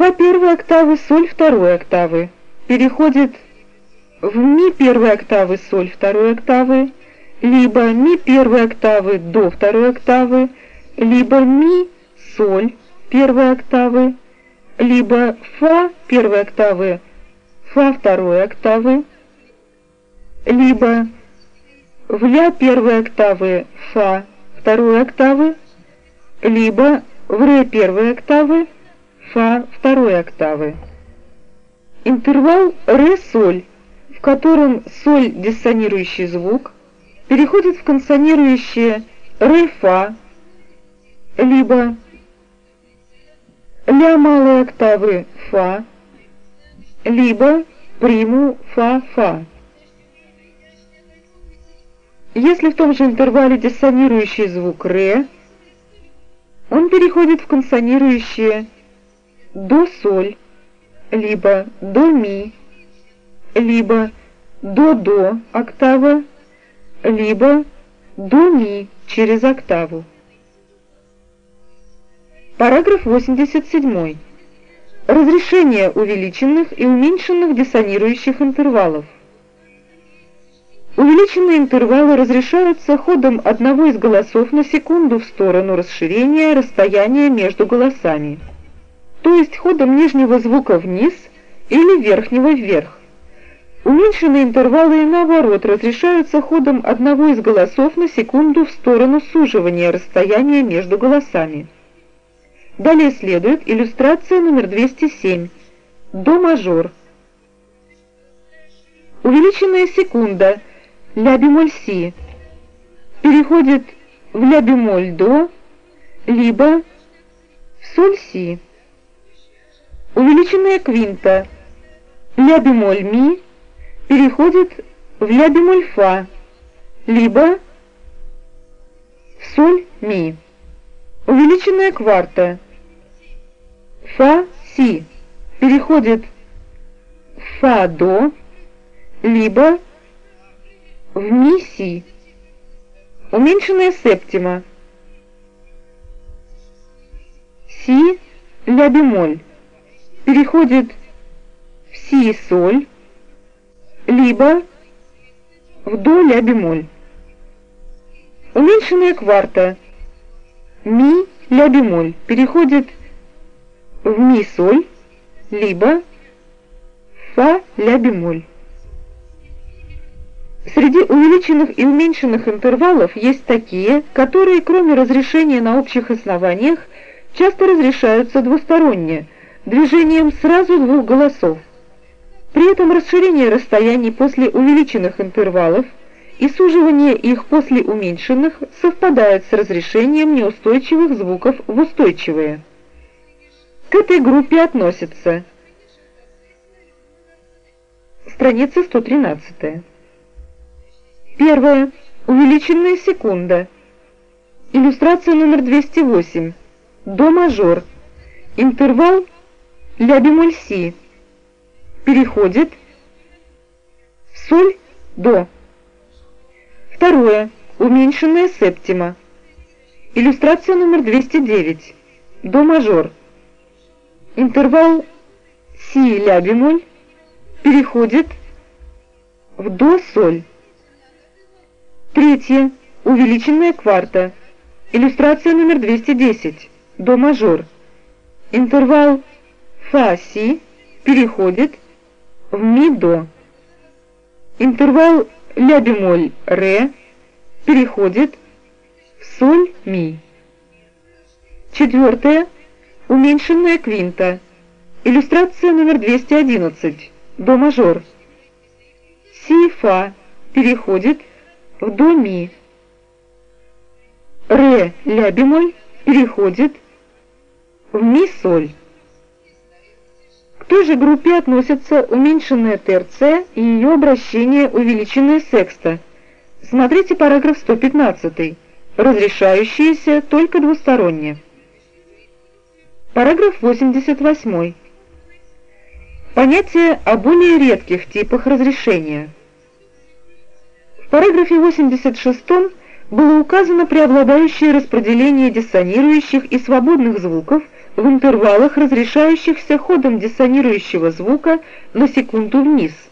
Фа первой октавы, соль второй октавы. Переходит в ми первой октавы, соль второй октавы, либо ми первой октавы до второй октавы, либо ми, соль первой октавы, либо фа первой октавы, фа второй октавы, либо в ля первой октавы, фа второй октавы, либо в ре первой октавы, фа второй октавы. Интервал ре-соль, в котором соль диссонирующий звук, переходит в консонирующее ре-фа, либо ля малой октавы фа, либо приму фа-фа. Если в том же интервале диссонирующий звук ре, он переходит в консонирующее до-соль, либо до-ми, либо до-до октава, либо до-ми через октаву. Параграф 87. Разрешение увеличенных и уменьшенных диссонирующих интервалов. Увеличенные интервалы разрешаются ходом одного из голосов на секунду в сторону расширения расстояния между голосами, то есть ходом нижнего звука вниз или верхнего вверх. Уменьшенные интервалы, наоборот, разрешаются ходом одного из голосов на секунду в сторону суживания расстояния между голосами. Далее следует иллюстрация номер 207. До мажор. Увеличенная секунда ля бемоль си переходит в ля бемоль до, либо в соль си. Увеличенная квинта ля бемоль ми переходит в ля бемоль фа, либо в соль ми. Увеличенная кварта фа си переходит в фа до, либо в ми си. Уменьшенная септима си ля бемоль переходит в си соль либо в до ля бемоль. Уменьшенная кварта ми ля бемоль переходит в ми соль либо фа ля бемоль. Среди увеличенных и уменьшенных интервалов есть такие, которые, кроме разрешения на общих основаниях, часто разрешаются двусторонне, движением сразу двух голосов. При этом расширение расстояний после увеличенных интервалов и суживание их после уменьшенных совпадает с разрешением неустойчивых звуков в устойчивые. К этой группе относятся страница 113. Первое. Увеличенная секунда. Иллюстрация номер 208. До мажор. Интервал ля бемоль си переходит в соль до. Второе. Уменьшенная септима. Иллюстрация номер 209. До мажор. Интервал си ля бемоль переходит в до соль. Третье. Увеличенная кварта. Иллюстрация номер 210. До мажор. Интервал фа си переходит в ми-до. Интервал ля-бемоль-ре переходит в соль-ми. Четвертое. Уменьшенная квинта. Иллюстрация номер 211. До мажор. Си-фа переходит в до-ми. Ре-ля-бемоль переходит в ми-соль той же группе относятся уменьшенная терция и ее обращение увеличенная секста. Смотрите параграф 115, разрешающиеся только двусторонне. Параграф 88. Понятие о более редких типах разрешения. В параграфе 86 было указано преобладающее распределение диссонирующих и свободных звуков в интервалах, разрешающихся ходом диссонирующего звука на секунду вниз –